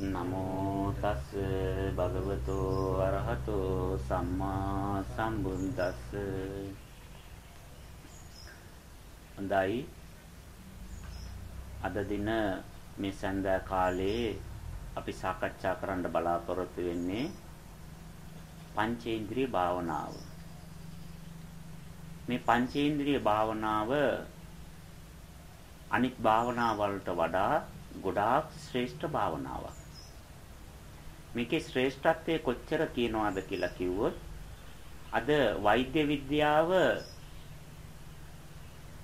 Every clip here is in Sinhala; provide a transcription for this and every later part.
නමෝ තස් භගවතු අරහතෝ සම්මා සම්බුද්දස්ස. හොඳයි. අද දින මේ සඳහා කාලේ අපි සාකච්ඡා කරන්න බලාපොරොත්තු වෙන්නේ පංචේන්ද්‍රිය භාවනාව. මේ පංචේන්ද්‍රිය භාවනාව අනිත් භාවනා වලට වඩා ගොඩාක් ශ්‍රේෂ්ඨ භාවනාවක්. මේකේ ශ්‍රේෂ්ඨත්වය කොච්චර කියනවාද කියලා කිව්වොත් අද වෛද්‍ය විද්‍යාව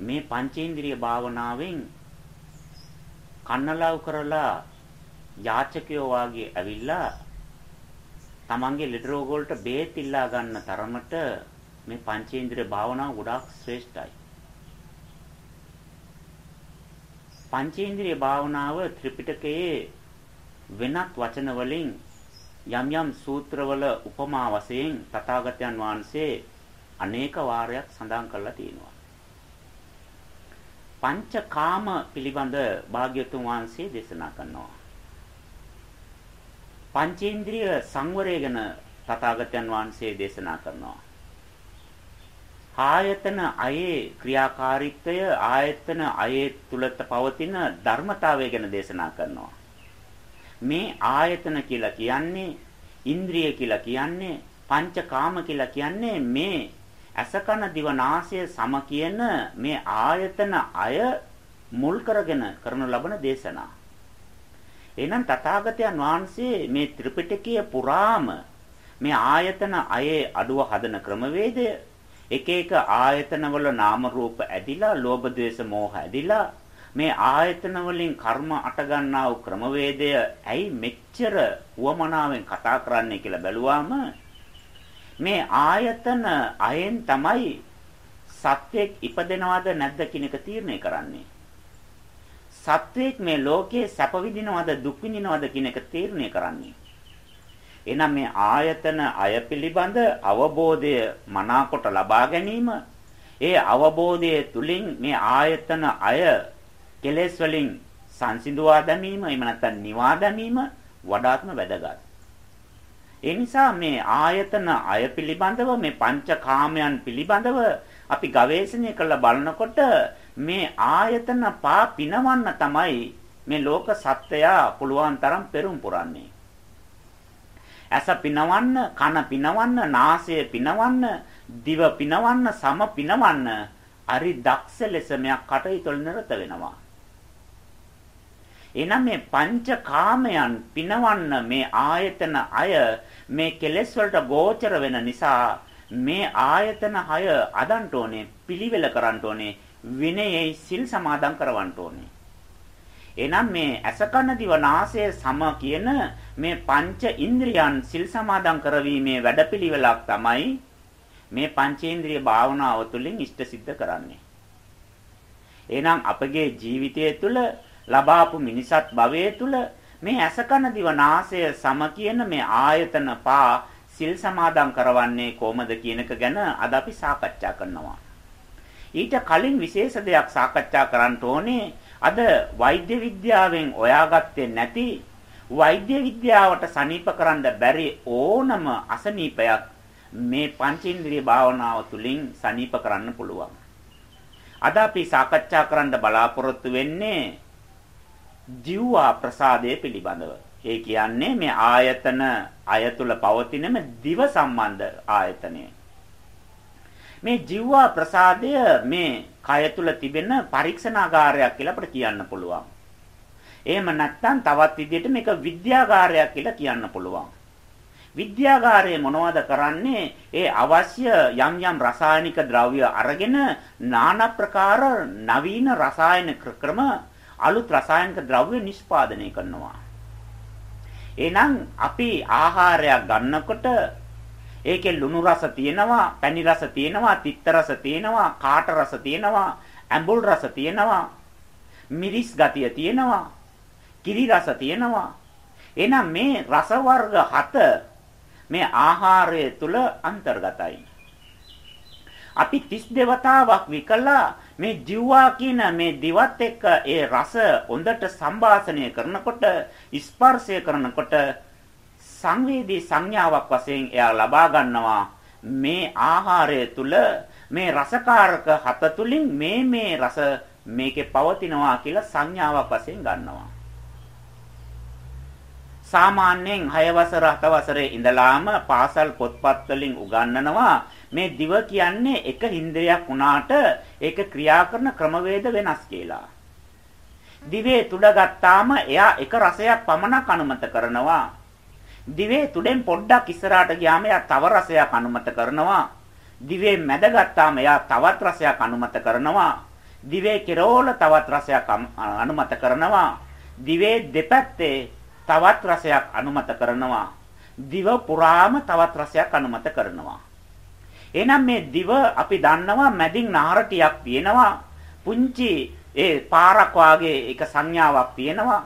මේ පංචේන්ද්‍රිය භාවනාවෙන් කන්නලව් කරලා යාචකයෝ වාගේ ඇවිල්ලා තමන්ගේ ලෙඩ රෝග වලට බේත් ඉල්ලා ගන්න තරමට මේ පංචේන්ද්‍රිය භාවනාව ගොඩාක් ශ්‍රේෂ්ඨයි. පංචේන්ද්‍රිය භාවනාව ත්‍රිපිටකයේ වෙනත් වචන වලින් යම් යම් සූත්‍රවල උපමා වශයෙන් තථාගතයන් වහන්සේ අනේක වාරයක් සඳහන් කරලා තියෙනවා. පංචකාම පිළිබඳ භාග්‍යතුන් වහන්සේ දේශනා කරනවා. පංචේන්ද්‍රිය සංවරය ගැන තථාගතයන් වහන්සේ දේශනා කරනවා. ආයතන අයේ ක්‍රියාකාරීත්වය ආයතන අයේ තුලත පවතින ධර්මතාවය ගැන දේශනා කරනවා. මේ ආයතන කියලා කියන්නේ ඉන්ද්‍රිය කියලා කියන්නේ පංචකාම කියලා කියන්නේ මේ අසකන දිවනාසය සම කියන මේ ආයතන අය මුල් කරගෙන කරනු ලබන දේශනා. එහෙනම් තථාගතයන් වහන්සේ මේ ත්‍රිපිටකය පුරාම මේ ආයතන අයේ අඩුව හදන ක්‍රමවේදය එක එක ආයතනවල නාම රූප ඇදිලා ලෝභ ද්වේෂ මෝහ ඇදිලා මේ ආයතන වලින් කර්ම අට ගන්නා වූ ක්‍රමවේදය ඇයි මෙච්චර උවමනාවෙන් කතා කරන්නේ කියලා බැලුවාම මේ ආයතන අයෙන් තමයි සත්‍යයක් ඉපදෙනවද නැද්ද කියන එක තීරණය කරන්නේ. සත්‍යයක් මේ ලෝකයේ සැප විඳිනවද දුක් විඳිනවද කියන එක තීරණය කරන්නේ. එහෙනම් මේ ආයතන අය පිළිබඳ අවබෝධය මනාකොට ලබා ගැනීම ඒ අවබෝධය තුලින් මේ ආයතන අය කෙලෙස් වලින් සංසිඳුවා දැමීම එහෙම නැත්නම් නිවා දැමීම වඩාත්ම වැදගත්. ඒ නිසා මේ ආයතන අය පිළිබඳව මේ පංචකාමයන් පිළිබඳව අපි ගවේෂණය කරලා බලනකොට මේ ආයතන පා පිනවන්න තමයි මේ ලෝක සත්‍යය පුළුවන් තරම් පෙරම් පුරන්නේ. ඇස පිනවන්න, කන පිනවන්න, නාසය පිනවන්න, දිව පිනවන්න, සම පිනවන්න, අරි දක්ෂ ලෙස මෙයක් කටයුතු නිරත වෙනවා. එහෙනම් මේ පංචකාමයන් පිනවන්න මේ ආයතන අය මේ කෙලෙස් වලට ගෝචර වෙන නිසා මේ ආයතන හය අදන්ට ඕනේ පිළිවෙල කරන්න ඕනේ විනයෙහි සිල් සමාදන් කරවන්න ඕනේ. එහෙනම් මේ අසකන දිව නාසය සම කියන මේ පංච ඉන්ද්‍රියන් සිල් සමාදන් කරවීමේ වැඩපිළිවෙලක් තමයි මේ පංචේන්ද්‍රිය භාවනාව තුළින් ඉෂ්ට සිද්ධ කරන්නේ. එහෙනම් අපගේ ජීවිතය තුළ ලබාපු මිනිසත් භවයේ තුල මේ ඇසකන දිවනාසය සම කියන මේ ආයතන පා සිල් සමාදන් කරවන්නේ කොහොමද කියන එක ගැන අද අපි සාකච්ඡා කරනවා. ඊට කලින් විශේෂ දෙයක් සාකච්ඡා කරන්න ඕනේ අද වෛද්‍ය විද්‍යාවෙන් හොයාගත්තේ නැති වෛද්‍ය විද්‍යාවට සනීප කරන්න බැරි ඕනම අසනීපයක් මේ පංචේන්ද්‍රිය භාවනාව තුළින් සනීප කරන්න පුළුවන්. අද අපි සාකච්ඡා කරන්න බලාපොරොත්තු වෙන්නේ ජීවා ප්‍රසාදය පිළිබඳව. ඒ කියන්නේ මේ ආයතන අයතුල පවතිනම දිව සම්බන්ධ ආයතනය. මේ ජීවා ප්‍රසාදය මේ කය තුල තිබෙන පරීක්ෂණාගාරයක් කියලා අපිට කියන්න පුළුවන්. එහෙම නැත්නම් තවත් විදිහට මේක විද්‍යාගාරයක් කියලා කියන්න පුළුවන්. විද්‍යාගාරයේ මොනවද කරන්නේ? ඒ අවශ්‍ය යම් යම් රසායනික ද්‍රව්‍ය අරගෙන নানা ප්‍රකාර නවීන රසායන ක්‍රම අලුත් රසායනික ද්‍රව්‍ය නිෂ්පාදනය කරනවා. එහෙනම් අපි ආහාරයක් ගන්නකොට ඒකේ ලුණු රස තියෙනවා, පැණි රස තියෙනවා, තිත්ත රස තියෙනවා, කාට රස තියෙනවා, ඇඹුල් රස තියෙනවා, මිරිස් ගතිය තියෙනවා, කිරි රස තියෙනවා. එහෙනම් මේ රස වර්ග හත මේ ආහාරය තුල අන්තර්ගතයි. අපි 32 වතාවක් විකලා මේ ජීවා කියන මේ දිවත් එක්ක ඒ රස හොඳට සම්භාෂණය කරනකොට ස්පර්ශය කරනකොට සංවේදී සංඥාවක් වශයෙන් එයා ලබා ගන්නවා. මේ ආහාරය තුල මේ රසකාරක හත තුලින් මේ මේ රස මේකේ පවතිනවා කියලා සංඥාවක් වශයෙන් ගන්නවා. සාමාන්‍යයෙන් 6 වසර 7 වසරේ ඉඳලාම පාසල් පොත්පත් වලින් උගන්වනවා මේ දිව කියන්නේ එක ඉන්ද්‍රියක් වුණාට ඒක ක්‍රියා කරන ක්‍රමවේද වෙනස් කියලා. දිවේ තුඩ ගත්තාම එයා එක රසයක් පමණක් අනුමත කරනවා. දිවේ තුඩෙන් පොඩ්ඩක් ඉස්සරහට ගියාම එයා තව රසයක් අනුමත කරනවා. දිවේ මැද ගත්තාම එයා තවත් රසයක් අනුමත කරනවා. දිවේ කෙරෝල තවත් රසයක් අනුමත කරනවා. දිවේ දෙපැත්තේ තවත් රසයක් අනුමත කරනවා. දිව පුරාම තවත් රසයක් අනුමත කරනවා. එහෙනම් මේ දිව අපි දන්නවා මැදින් නහර ටිකක් තියෙනවා. පුංචි ඒ පාරක් වාගේ එක සංඥාවක් තියෙනවා.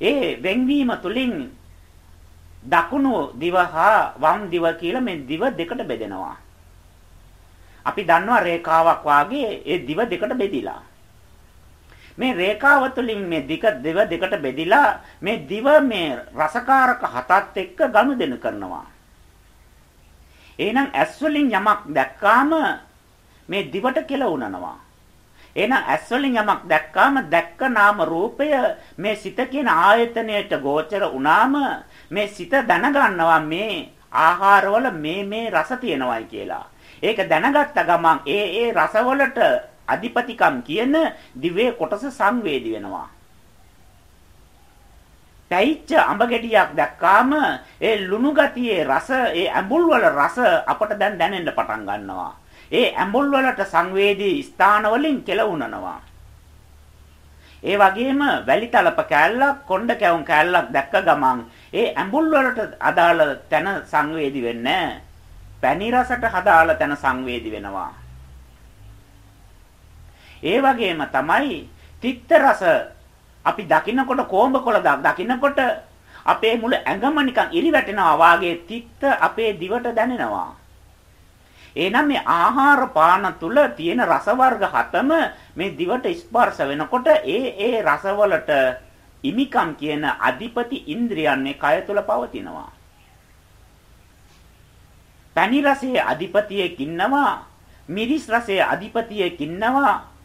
ඒ වෙන්වීම තුලින් දකුණු දිව හා වම් දිව කියලා මේ දිව දෙකට බෙදෙනවා. අපි දන්නවා රේඛාවක් වාගේ ඒ දිව දෙකට බෙදිලා. මේ රේඛාව තුළින් මේ දික දෙව දෙකට බෙදිලා මේ දිව මේ රසකාරක හතත් එක්ක ගනුදෙනු කරනවා. එහෙනම් ඇස් වලින් යමක් දැක්කාම මේ දිවට කෙලවුනනවා. එහෙනම් ඇස් වලින් යමක් දැක්කාම දැක්ක නාම රූපය මේ සිත කියන ආයතනයට ගෝචර වුණාම මේ සිත දැනගන්නවා මේ ආහාරවල මේ මේ රස තියෙනවායි කියලා. ඒක දැනගත්ත ගමන් ඒ ඒ රසවලට අධිපතිකම් කියන දිවේ කොටස සංවේදී වෙනවා. පැයිච්ච අඹ ගෙඩියක් දැක්කාම ඒ ලුණු ගතියේ රස ඒ ඇඹුල් වල රස අපට දැන් දැනෙන්න පටන් ගන්නවා. ඒ ඇඹුල් වලට සංවේදී ස්ථාන වලින් කෙලවුනනවා. ඒ වගේම වැලි තලප කෑල්ලක් කොණ්ඩ කැවුම් කෑල්ලක් දැක්ක ගමන් ඒ ඇඹුල් වලට අදාළ තැන සංවේදී වෙන්නේ පැණි රසට අදාළ තැන සංවේදී වෙනවා. ඒ වගේම තමයි තිත්ත රස අපි දකින්නකොට කොඹකොළ දකින්නකොට අපේ මුළු ඇඟම නිකන් ඉරි වැටෙනවා වාගේ තිත්ත අපේ දිවට දැනෙනවා. එහෙනම් මේ ආහාර පාන තුල තියෙන රස වර්ග හතම මේ දිවට ස්පර්ශ වෙනකොට ඒ ඒ රසවලට ඉමිකම් කියන අධිපති ඉන්ද්‍රියන්නේ කය තුල පවතිනවා. පැණි රසයේ අධිපතියෙක් ඉන්නවා, මිරිස් රසයේ අධිපතියෙක් ඉන්නවා,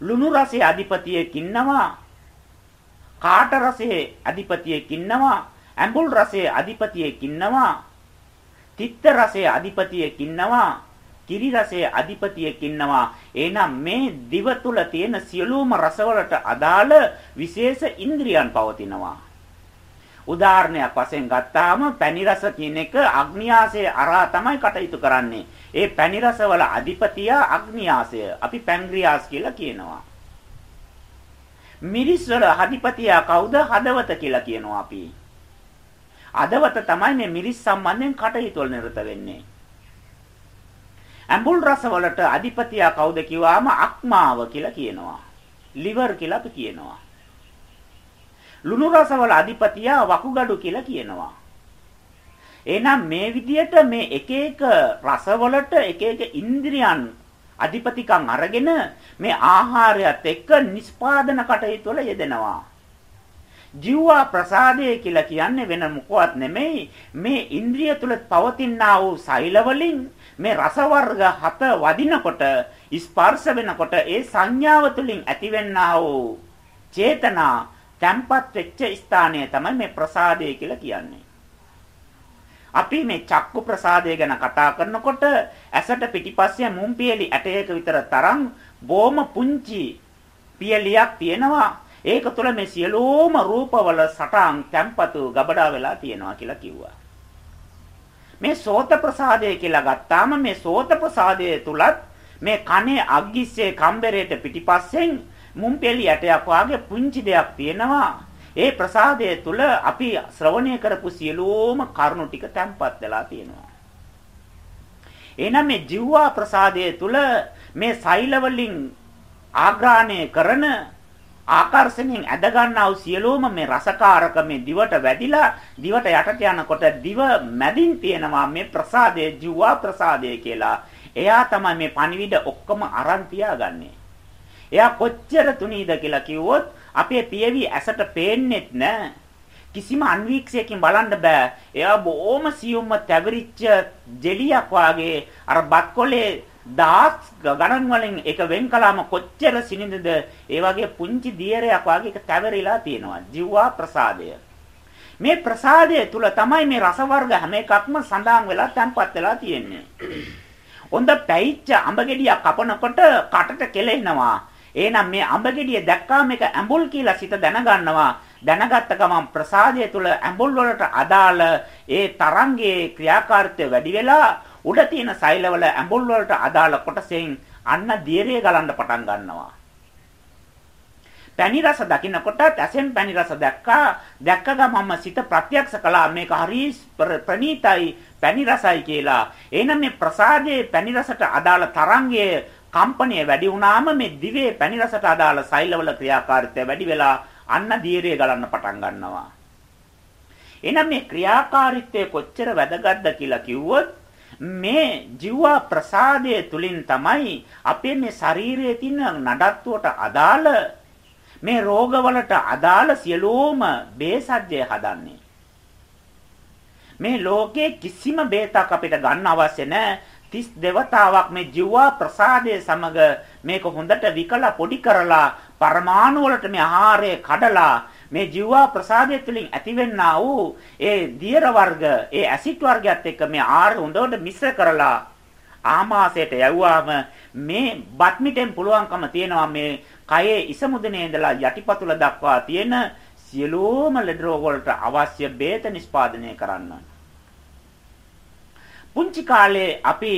ලුණු රසයේ අධිපතියෙක් ඉන්නවා, කාට රසයේ අධිපතියෙක් ඉන්නවා? ඇඹුල් රසයේ අධිපතියෙක් ඉන්නවා. තිත්ත රසයේ අධිපතියෙක් ඉන්නවා. කිරි රසයේ අධිපතියෙක් ඉන්නවා. එහෙනම් මේ දිව තුල තියෙන සියලුම රසවලට අදාළ විශේෂ ඉන්ද්‍රියන් පවතිනවා. උදාහරණයක් වශයෙන් ගත්තාම පැණි රස කියන එක අග්නියාසයේ අරහා තමයි කටයුතු කරන්නේ ඒ පැණි රසවල අධිපතියා අග්නියාසය අපි පැන්ක්‍රියාස් කියලා කියනවා මිරිස් වල අධිපතියා කවුද? හදවත කියලා කියනවා අපි. හදවත තමයි මේ මිරිස් සම්බන්ධයෙන් කටයුතු වල නිරත වෙන්නේ. ඇඹුල් රස වලට අධිපතියා කවුද කිව්වාම අක්මාව කියලා කියනවා. liver කියලා අපි කියනවා. ලුණු රස වල අධිපතියා වකුගඩු කියලා කියනවා. එහෙනම් මේ විදියට මේ එක එක රසවලට එක එක ඉන්ද්‍රියන් අධිපතිකම් අරගෙන මේ ආහාරයත් එක්ක නිස්පාදන කටයුතු වල යෙදෙනවා. ජීවා ප්‍රසාදය කියලා කියන්නේ වෙන මොකවත් නෙමෙයි මේ ඉන්ද්‍රිය තුල පවතිනා වූ සෛල වලින් මේ රස වර්ග හත වදිනකොට ස්පර්ශ වෙනකොට ඒ සංඥාව තුලින් ඇතිවෙනා වූ චේතනා තැම්පත් වෙච්ච ස්ථානය තමයි මේ ප්‍රසාදය කියලා කියන්නේ. අපි මේ චක්කු ප්‍රසාදය ගැන කතා කරනකොට ඇසට පිටිපස්සේ මුම් පියලි ඇටයක විතර තරම් බොම පුංචි පියලියක් තියෙනවා. ඒක තුළ මේ සියලුම රූපවල සටහන් තැම්පතු ගබඩා වෙලා තියෙනවා කියලා කිව්වා. මේ සෝත ප්‍රසාදය කියලා ගත්තාම මේ සෝත ප්‍රසාදයේ තුලත් මේ කනේ අග්ගිස්සේ කම්බරේට පිටිපස්සෙන් මුම් පියලි ඇටයක් වාගේ පුංචි දෙයක් තියෙනවා. ඒ ප්‍රසාදය තුල අපි ශ්‍රවණය කරපු සියලුම කරුණු ටික තැම්පත් වෙලා තියෙනවා. එහෙනම් මේ ජීවා ප්‍රසාදය තුල මේ සෛල වලින් ආග්‍රහණය කරන ආකර්ෂණයෙන් ඇද ගන්නා වූ සියලුම මේ රසකාරක මේ දිවට වැඩිලා දිවට යටට යනකොට දිව මැදින් තියෙනවා මේ ප්‍රසාදයේ ජීවා ප්‍රසාදය කියලා. එයා තමයි මේ පණිවිඩ ඔක්කොම අරන් තියාගන්නේ. එයා කොච්චර තුනීද කියලා කිව්වොත් අපේ පියවි ඇසට පේන්නෙත් නෑ. කිසිම අන්වීක්ෂයකින් බලන්න බෑ. එයා බොහොම සියුම්ම තැවිරිච්ච ජෙලියක් වාගේ අර බත්කොලේ දහස් ගණන් වලින් එක වෙන් කළාම කොච්චර සිනිඳද ඒ වගේ පුංචි දියරයක් වාගේ එක තැවරිලා තියෙනවා. ජීවා ප්‍රසාදය. මේ ප්‍රසාදය තුල තමයි මේ රස වර්ග හැම එකක්ම සඳහන් වෙලා තැන්පත් වෙලා තියෙන්නේ. හොඳ පැයිච්ච අඹ ගෙඩියක් කපනකොට කටට කෙලෙනවා. එහෙනම් මේ අඹ ගෙඩිය දැක්කාම මේක ඇඹුල් කියලා සිත දැනගන්නවා. දැනගත්ත ගමන් ප්‍රසාදය තුල ඇඹුල් වලට අදාළ ඒ තරංගයේ ක්‍රියාකාරීත්වය වැඩි වෙලා උඩ තියෙන සෛලවල ඇඹුල් වලට අදාළ කොටසෙන් අන්න දියරේ ගලන්න පටන් ගන්නවා. පැණි රස දකින්නකොට ඇසෙන් පැණි රස දැක්කා දැක්ක ගමන්ම සිත ප්‍රත්‍යක්ෂ කළා මේක හරි ප්‍රණීතයි පැණි රසයි කියලා. එහෙනම් මේ ප්‍රසාදයේ පැණි රසට අදාළ තරංගයේ කම්පණය වැඩි වුණාම මේ දිවේ පැණි රසට අදාළ සෛලවල ක්‍රියාකාරීත්වය වැඩි වෙලා අන්න දීර්ය ගලන්න පටන් ගන්නවා. එහෙනම් මේ ක්‍රියාකාරීත්වය කොච්චර වැදගත්ද කියලා කිව්වොත් මේ ජීවා ප්‍රසාදයේ තුලින් තමයි අපේ මේ ශරීරයේ තියෙන නඩත්තුවට අදාළ මේ රෝගවලට අදාළ සියලුම බේසජ්‍ය හදන්නේ. මේ ලෝකේ කිසිම බේතක් අපිට ගන්න අවශ්‍ය නැහැ. තිස් දෙවතාවක් මේ ජීවා ප්‍රසාදයේ සමග මේක හොඳට විකලා පොඩි කරලා පරමාණු වලට මේ ආහාරය කඩලා මේ ජීවා ප්‍රසාදය තුළින් ඇතිවෙන්නා වූ ඒ දියර වර්ග ඒ ඇසිඩ් වර්ගයත් එක්ක මේ ආහාර හොඳට මිශ්‍ර කරලා ආමාශයට යවුවාම මේ බත් මිටෙන් පුළුවන්කම තියෙනවා මේ කයේ ඉස මුදුනේ ඉඳලා යටිපතුල දක්වා තියෙන සියලුම ලෙඩ රෝග වලට අවශ්‍ය බේත නිෂ්පාදනය කරන්න. පුංචි කාලේ අපි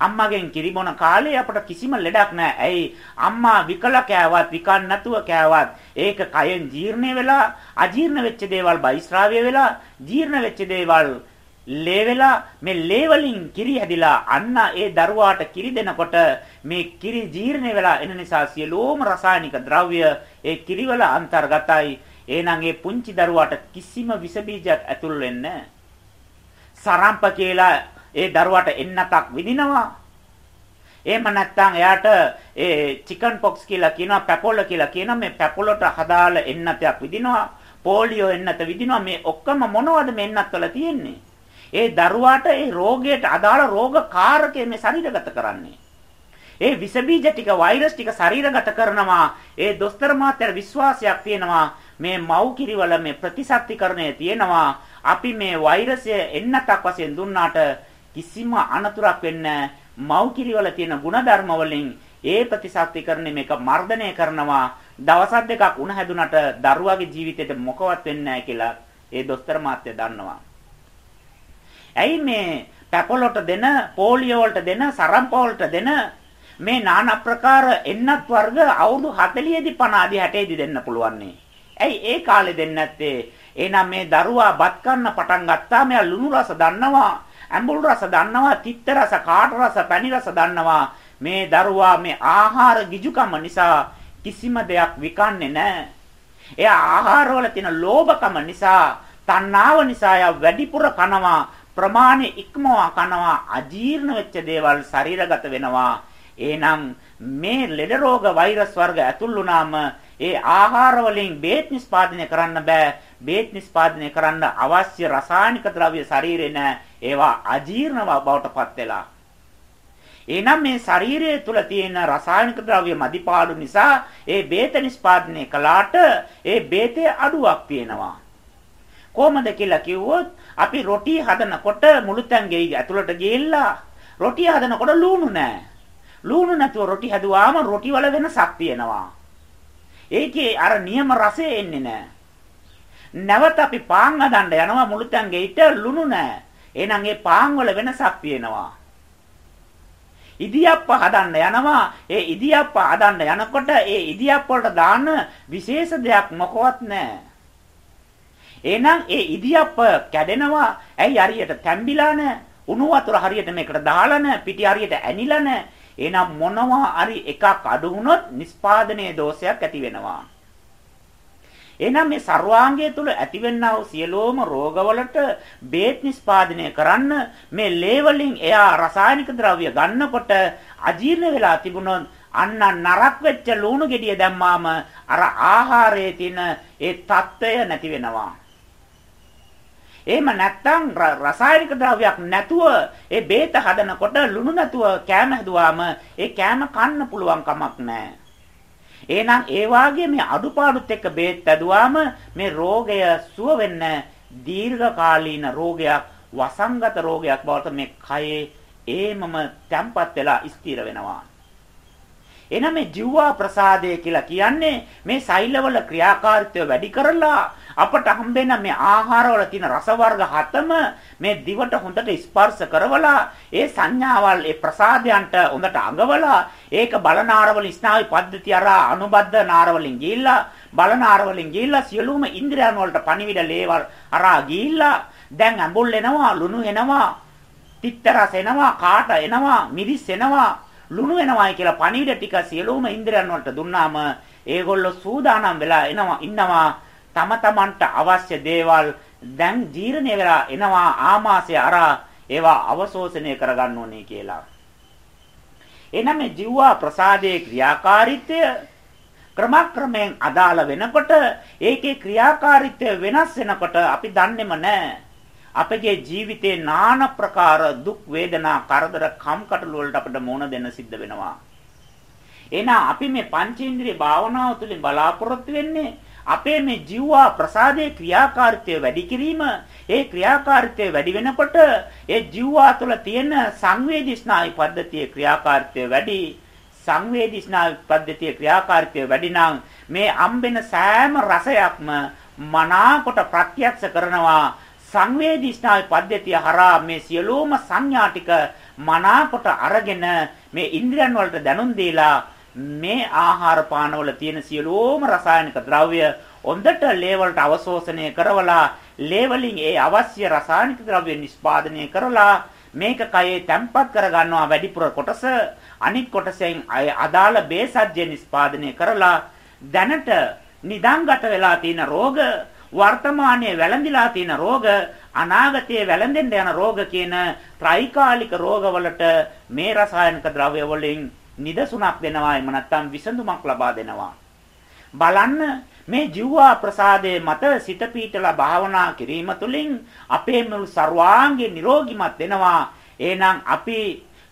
අම්මාගෙන් කිරි බොන කාලේ අපට කිසිම ලෙඩක් නැහැ. ඇයි? අම්මා විකල කෑවත් විකන් නැතුව කෑවත් ඒක කයෙන් ජීර්ණ වෙලා අජීර්ණ වෙච්ච දේවල් බයිස්රාව්‍ය වෙලා ජීර්ණ වෙච්ච දේවල් ලේ වෙලා මේ ලේ වලින් කිරි හැදිලා අන්න ඒ දරුවාට කිරි දෙනකොට මේ කිරි ජීර්ණ වෙලා එන නිසා සියලුම රසායනික ද්‍රව්‍ය ඒ කිරි වල අන්තර්ගතයි එහෙනම් ඒ පුංචි දරුවාට කිසිම විස බීජයක් ඇතුල් වෙන්නේ සරම්ප කියලා ඒ දරුවාට එන්නතක් විදිනවා එහෙම නැත්නම් එයාට ඒ චිකන් පොක්ස් කියලා කියනවා පැපොල කියලා කියනවා මේ පැපොලට හදාල එන්නතයක් විදිනවා පෝලියෝ එන්නත විදිනවා මේ ඔක්කොම මොනවද මේ එන්නත් වල තියෙන්නේ ඒ දරුවාට ඒ රෝගයට අදාළ රෝග කාරකේ මේ ශරීරගත කරන්නේ. ඒ විස බීජ ටික වෛරස් ටික ශරීරගත කරනවා. ඒ දොස්තර මාත්‍යට විශ්වාසයක් තියෙනවා. මේ මව් කිරිවල මේ ප්‍රතිශක්තිකරණය තියෙනවා. අපි මේ වෛරසය එන්නතක් වශයෙන් දුන්නාට කිසිම අනතුරක් වෙන්න මව්කිරි වල තියෙන ಗುಣධර්ම වලින් ඒ ප්‍රතිසත්විකරණය මේක මර්ධනය කරනවා දවස් දෙකක් උණ හැදුනට දරුවාගේ ජීවිතේට මොකවත් වෙන්නේ කියලා ඒ දොස්තර මාත්‍ය දන්නවා. ඇයි මේ පැපොලොට දෙන පෝලියෝ වලට දෙන සරම්පා වලට දෙන මේ নানা ප්‍රකාර එන්නත් වර්ග අවුරුදු 40 දී 50 දී 60 දී දෙන්න පුළුවන් නේ. ඇයි ඒ කාලේ දෙන්නේ නැත්තේ? එහෙනම් මේ දරුවා බත් කන්න පටන් ගත්තාම යා ලුණු රස දන්නවා. ඇඹුල් රස දන්නවා, තිත්ත රස, කාට රස, පැණි රස දන්නවා. මේ දරුවා මේ ආහාර ගිජුකම නිසා කිසිම දෙයක් විකන්නේ නැහැ. එයා ආහාරවල තියෙන ලෝභකම නිසා, තණ්හාව නිසා එයා වැඩිපුර කනවා. ප්‍රමාණය ඉක්මවා කනවා අජීර්ණ වෙච්ච දේවල් ශරීරගත වෙනවා එහෙනම් මේ ලෙඩ රෝග වෛරස් වර්ග ඇතුල් වුණාම ඒ ආහාර වලින් බේත් නිෂ්පාදනය කරන්න බෑ බේත් නිෂ්පාදනය කරන්න අවශ්‍ය රසායනික ද්‍රව්‍ය ශරීරේ නෑ ඒවා අජීර්ණ බවටපත් වෙලා එහෙනම් මේ ශරීරය තුල තියෙන රසායනික ද්‍රව්‍ය මදිපාඩු නිසා ඒ බේත නිෂ්පාදනය කළාට ඒ බේතේ අඩුවක් තියෙනවා කොහොමද කියලා කිව්වොත් අපි රොටි හදනකොට මුළුතැන් ගෙයි ඇතුළට ගිහිල්ලා රොටි හදනකොට ලූණු නැහැ. ලූණු නැතුව රොටි හැදුවාම රොටි වල වෙනසක් තියෙනවා. ඒකේ අර නියම රසය එන්නේ නැහැ. නැවත අපි පාන් හදන්න යනවා මුළුතැන් ගෙයිට ලුණු නැහැ. එහෙනම් ඒ පාන් වල වෙනසක් තියෙනවා. ඉදියප්ප හදන්න යනවා. ඒ ඉදියප්ප හදන්න යනකොට ඒ ඉදියප්ප වලට දාන්න විශේෂ දෙයක් මොකවත් නැහැ. එහෙනම් ඒ ඉදියප්ප කැඩෙනවා. ඇයි හරියට තැම්බිලා නැහැ. උණු වතුර හරියට මේකට දාලා නැහැ. පිටි හරියට ඇනිලා නැහැ. එහෙනම් මොනවා හරි එකක් අඩු වුණොත් නිස්පාදනයේ දෝෂයක් ඇති වෙනවා. එහෙනම් මේ ਸਰවාංගය තුල ඇතිවෙනා වූ සියලෝම රෝගවලට බේත් නිස්පාදනය කරන්න මේ ලේවලින් එයා රසායනික ද්‍රව්‍ය ගන්නකොට අජීර්ණ වෙලා තිබුණොත් අන්න නරක් වෙච්ච ලුණු ගෙඩිය දැම්මාම අර ආහාරයේ තියෙන ඒ తত্ত্বය නැති වෙනවා. එහෙම නැත්නම් රසායනික ද්‍රව්‍යයක් නැතුව ඒ බේත හදනකොට ලුණු නැතුව කෑම හැදුවාම ඒ කෑම කන්න පුළුවන් කමක් නැහැ. එහෙනම් ඒ වාගේ මේ අඩුපාඩුත් එක්ක බේත් ඇදුවාම මේ රෝගය සුව වෙන්න දීර්ඝකාලීන රෝගයක් වසංගත රෝගයක් බවට මේ කයේ ඒමම තැම්පත් වෙලා ස්ථිර වෙනවා. එහෙනම් මේ ජීවා ප්‍රසාදය කියලා කියන්නේ මේ සෛලවල ක්‍රියාකාරීත්වය වැඩි කරලා අපට හම්බෙන මේ ආහාරවල තියෙන රස වර්ග හතම මේ දිවට හොඳට ස්පර්ශ කරවලා ඒ සංඥාවල් ඒ ප්‍රසාදයන්ට හොඳට අඟවලා ඒක බලනාරවල ස්නායු පද්ධතිය අරා අනුබද්ධ නාරවලින් ගිහිල්ලා බලනාරවලින් ගිහිල්ලා සියලුම ඉන්ද්‍රියන් වලට පණිවිඩ ලේවල් අරා ගිහිල්ලා දැන් ඇඹුල් එනවා ලුණු එනවා තිත්ත රස එනවා කාට එනවා මිරිස් එනවා ලුණු වෙනවායි කියලා පණිවිඩ ටික සියලුම ඉන්ද්‍රයන් වලට දුන්නාම ඒගොල්ලෝ සූදානම් වෙලා එනවා ඉන්නවා තම තමන්ට අවශ්‍ය දේවල් දැන් ජීර්ණය වෙලා එනවා ආමාශය අරා ඒවා අවශෝෂණය කරගන්න ඕනේ කියලා. එනනම් මේ ජීවා ප්‍රසාදයේ ක්‍රියාකාරීත්වය ක්‍රමක්‍රමයෙන් අදාළ වෙනකොට ඒකේ ක්‍රියාකාරීත්වය වෙනස් වෙනකොට අපි දන්නේම නැහැ. අපගේ ජීවිතේ নানা ප්‍රකාර දුක් වේදනා කරදර කම්කටොළු වලට අපිට මුහුණ දෙන්න සිද්ධ වෙනවා. එහෙනම් අපි මේ පංචේන්ද්‍රිය භාවනාව තුළින් බලාපොරොත්තු වෙන්නේ අපේ මේ ජීවා ප්‍රසාදයේ ක්‍රියාකාරීත්වය වැඩි කිරීම ඒ ක්‍රියාකාරීත්වය වැඩි වෙනකොට ඒ ජීවා තුළ තියෙන සංවේදී ස්නායු පද්ධතියේ ක්‍රියාකාරීත්වය වැඩි. සංවේදී ස්නායු පද්ධතියේ ක්‍රියාකාරීත්වය වැඩි නම් මේ අම්බෙන සෑම රසයක්ම මනාකොට ප්‍රත්‍යක්ෂ කරනවා. සංවේදී ස්නායු පද්ධතිය හරහා මේ සියලුම සංඥා ටික මනාකොට අරගෙන මේ ඉන්ද්‍රියන් වලට දැනුම් දීලා මේ ආහාර පාන වල තියෙන සියලුම රසායනික ද්‍රව්‍ය හොඳට ලේ වලට අවශෝෂණය කරවලා ලේ වලින් ඒ අවශ්‍ය රසායනික ද්‍රව්‍ය නිෂ්පාදනය කරලා මේක කයේ තැම්පත් කරගන්නවා වැඩිපුර කොටස අනිත් කොටසෙන් අදාළ බේසජ්‍ය නිෂ්පාදනය කරලා දැනට නිදන්ගත වෙලා තියෙන රෝග වර්තමානයේ වැළඳිලා තියෙන රෝග අනාගතයේ වැළඳෙන්න යන රෝග කියන ත්‍රිකාලික රෝගවලට මේ රසායනික ද්‍රව්‍ය වලින් නිදසුණක් දෙනවා එම නැත්නම් විසඳුමක් ලබා දෙනවා. බලන්න මේ ජීවා ප්‍රසාදයේ මත සිත පීඨලා භාවනා කිරීම තුළින් අපේ මුළු ਸਰවාංගේ නිරෝගිමත් වෙනවා. එහෙනම් අපි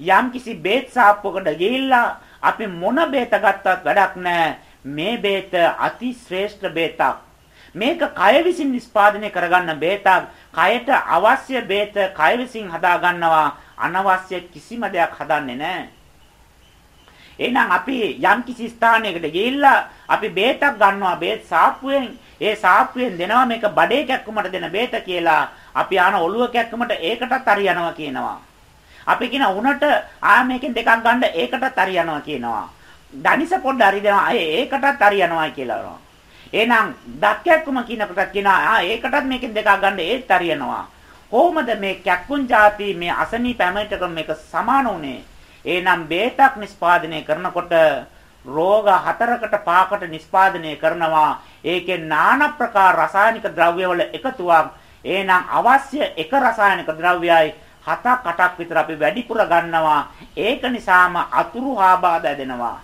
යම්කිසි බේත් සාප්පුවකට ගිහිල්ලා අපි මොන බේත ගත්තත් වැඩක් නැහැ මේ බේත අති ශ්‍රේෂ්ඨ බේතක්. මේක කය විසින් නිස්පාදනය කරගන්න බේතක්. කයට අවශ්‍ය බේත කය විසින් හදා ගන්නවා අනවශ්‍ය කිසිම දෙයක් හදන්නේ නැහැ. එහෙනම් අපි යම් කිසි ස්ථානයකට ගිහිල්ලා අපි බේතක් ගන්නවා බේත් සාප්පුවෙන් ඒ සාප්පුවෙන් දෙනවා මේක බඩේ කැක්කමට දෙන බේත කියලා අපි ආන ඔළුව කැක්කමට ඒකටත් හරියනවා කියනවා. අපි කියන උණට ආ මේකෙන් දෙකක් ගන්න ඒකටත් හරියනවා කියනවා. දනිස පොඩ්ඩ හරි දෙනවා ඒකටත් හරියනවා කියලා. එහෙනම් දත් කැක්කුම කියනකොට කියනවා ආ ඒකටත් මේකෙන් දෙකක් ගන්න ඒත් හරියනවා. කොහොමද මේ කැක්කුන් જાති මේ අසනීප හැමතෙක මේක සමාන උනේ? එහෙනම් බේතක් නිස්පාදනය කරනකොට රෝග හතරකට පහකට නිස්පාදනය කරනවා. ඒකේ নানা ප්‍රකාර රසායනික ද්‍රව්‍යවල එකතුවක්. එහෙනම් අවශ්‍ය එක රසායනික ද්‍රව්‍යයයි හතක් අටක් විතර අපි වැඩිපුර ගන්නවා. ඒක නිසාම අතුරු ආබාධ දෙනවා.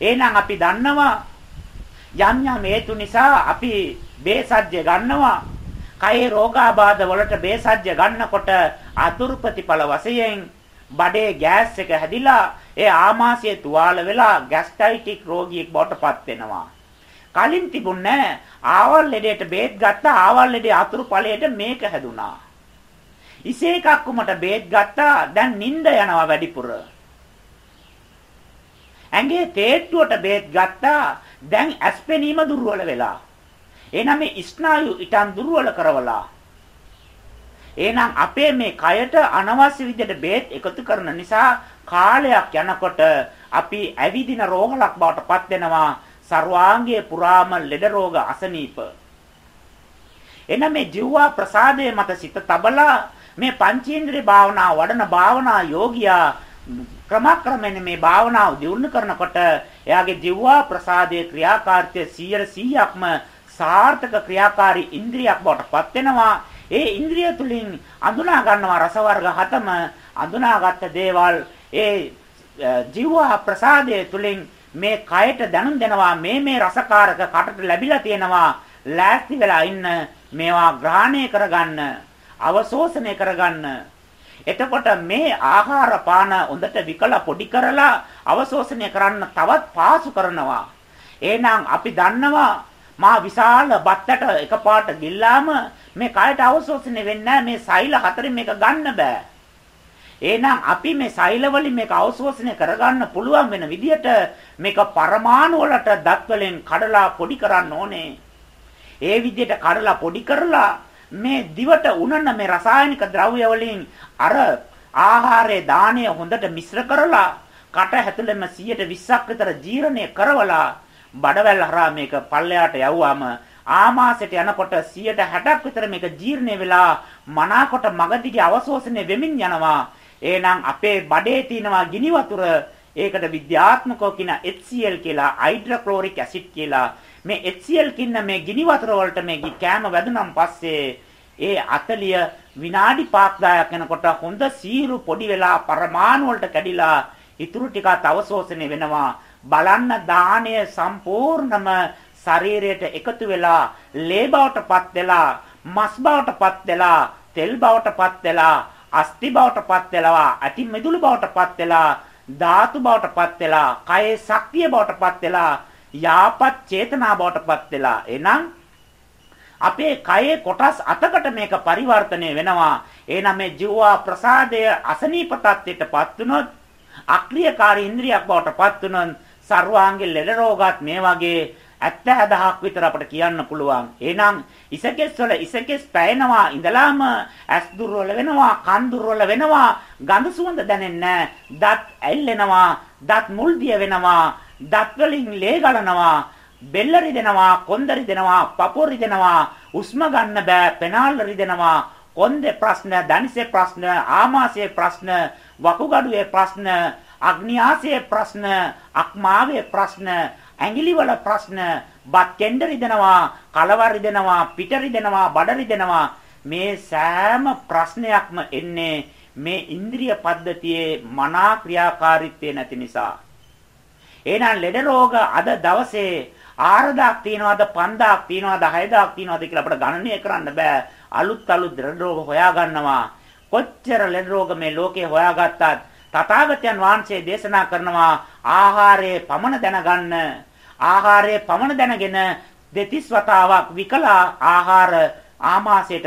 එහෙනම් අපි දන්නවා යම් යම් හේතු නිසා අපි බේසජ්‍ය ගන්නවා. කයේ රෝගාබාධ වලට බේසජ්‍ය ගන්නකොට අතුරු ප්‍රතිඵල වශයෙන් බඩේ ගෑස් එක හැදිලා ඒ ආමාශය තුවාල වෙලා ગેස්ට්‍රයිටික් රෝගියෙක් බවට පත් වෙනවා. කලින් තිබුණේ ආවල් ලෙඩේට බේත් ගත්තා ආවල් ලෙඩේ අතුරු ඵලයට මේක හැදුනා. ඉසේ එකක් උමට බේත් ගත්තා දැන් නිින්ද යනවා වැඩිපුර. ඇඟේ තේට්ටුවට බේත් ගත්තා දැන් ඇස්පෙනීම දුර්වල වෙලා. එහෙනම් මේ ස්නායු ඊටන් දුර්වල කරවලා. එහෙනම් අපේ මේ කයට අනවශ්‍ය විදිහට බේත් එකතු කරන නිසා කාලයක් යනකොට අපි ඇවිදින රෝගලක් බවට පත් වෙනවා. ਸਰවාංගයේ පුරාම ලෙඩ රෝග අසනීප. එන මේ ජීවා ප්‍රසාදයේ මත සිත තබලා මේ පංචේන්ද්‍රිය භාවනා වඩන භාවනා යෝගියා ක්‍රමක්‍රමයෙන් මේ භාවනාව දියුණු කරනකොට එයාගේ ජීවා ප්‍රසාදයේ ක්‍රියාකාරීත්වය 100%ක්ම සාර්ථක ක්‍රියාකාරී ඉන්ද්‍රියක් බවට පත් වෙනවා. ඒ ඉන්ද්‍රිය තුලින් අඳුනා ගන්නවා රස වර්ග හතම අඳුනාගත් දේවල්. ඒ ජීවා ප්‍රසාදයේ තුලින් මේ කයට දැනුම් දෙනවා. මේ මේ රසකාරක කටට ලැබිලා තියෙනවා. ලෑස්ති වෙලා ඉන්න මේවා ග්‍රහණය කරගන්න අවශෝෂණය කරගන්න. එතකොට මේ ආහාර පාන හොඳට විකලා පොඩි කරලා අවශෝෂණය කරන්න තවත් පාසු කරනවා. එහෙනම් අපි දන්නවා මා විශාල බත්තට එකපාරට ගිල්ලාම මේ කයට අවශෝෂණය වෙන්නේ මේ සෛල හතරෙන් මේක ගන්න බෑ. එහෙනම් අපි මේ සෛල වලින් මේක අවශෝෂණය කරගන්න පුළුවන් වෙන විදියට මේක පරමාණු වලට දත් වලින් කඩලා පොඩි කරන්න ඕනේ. ඒ විදියට කඩලා පොඩි කරලා මේ දිවට උනන මේ රසායනික ද්‍රව්‍ය වලින් අර ආහාරයේ දාණය හොඳට මිශ්‍ර කරලා කට ඇතුළෙම 120ක් විතර ජීර්ණය කරවලා බඩවැල් හරහා මේක පල්ලයට යවුවාම ආමාශයට යනකොට 160ක් විතර මේක ජීර්ණය වෙලා මනාකොට මගදිගේ අවශෝෂණය වෙමින් යනවා. එහෙනම් අපේ බඩේ තියෙනවා ගිනි වතුර ඒකට විද්‍යාත්මකව කියන HCl කියලා හයිඩ්‍රොක්ලෝරික් ඇසිඩ් කියලා. මේ HCl කින්න මේ ගිනි වතුර වලට මේ කෑම වැදුනම් පස්සේ ඒ 40 විනාඩි 5ක් 10ක් යනකොට හොඳ සීරු පොඩි වෙලා පරමාණු වලට කැඩිලා ඉතුරු ටික අවශෝෂණය වෙනවා. බලන්න දාණය සම්පූර්ණම ශරීරයට එකතු වෙලා ලේ බවටපත් වෙලා මස් බවටපත් වෙලා තෙල් බවටපත් වෙලා අස්ති බවටපත් වෙලා ඇති මෙදුළු බවටපත් වෙලා ධාතු බවටපත් වෙලා කයේ ශක්තිය බවටපත් වෙලා යාපත් චේතනා බවටපත් වෙලා. එනම් අපේ කයේ කොටස් අතකට මේක පරිවර්තනය වෙනවා. එහෙනම් මේ ජීවා ප්‍රසාදය අසනීප තත්ත්වයටපත් වුනොත් අක්‍රියකාරී ඉන්ද්‍රියක් බවටපත් වුනොත් සර්වාංගී ලෙඩ රෝගات මේ වගේ 70000ක් විතර අපිට කියන්න පුළුවන්. එහෙනම් ඉසකෙස් වල ඉසකෙස් පැයෙනවා ඉඳලාම ඇස් දුර්වල වෙනවා, කන් දුර්වල වෙනවා, ගඳ සුවඳ දැනෙන්නේ දත් ඇල්ලෙනවා, දත් මුල් දිය වෙනවා, දත් වලින් ලේ ගලනවා, බෙල්ල රිදෙනවා, කොන්ද රිදෙනවා, පපුව රිදෙනවා, උස්ම ගන්න බෑ, පෙනාල් රිදෙනවා, කොන්දේ ප්‍රශ්න, දනිසේ ප්‍රශ්න, ආමාශයේ ප්‍රශ්න, වකුගඩුවේ ප්‍රශ්න අග්නියාසයේ ප්‍රශ්න, අක්මාවේ ප්‍රශ්න, ඇඟිලිවල ප්‍රශ්න, බත් කෙන්ඩ රිදෙනවා, කලවර රිදෙනවා, පිට රිදෙනවා, බඩ රිදෙනවා. මේ සෑම ප්‍රශ්නයක්ම එන්නේ මේ ඉන්ද්‍රිය පද්ධතියේ මනා ක්‍රියාකාරීත්වය නැති නිසා. එහෙනම් ලෙඩ රෝග අද දවසේ 4000ක් තියනවාද 5000ක් තියනවාද 6000ක් තියනවාද කියලා අපිට ගණනය කරන්න බෑ. අලුත් අලුත් ලෙඩ රෝග හොයා ගන්නවා. කොච්චර ලෙඩ රෝග මේ ලෝකේ හොයාගත්තත් තථාගතයන් වහන්සේ දේශනා කරනවා ආහාරයේ පමණ දැනගන්න ආහාරයේ පමණ දැනගෙන දෙතිස් වතාවක් විකලා ආහාර ආමාශයට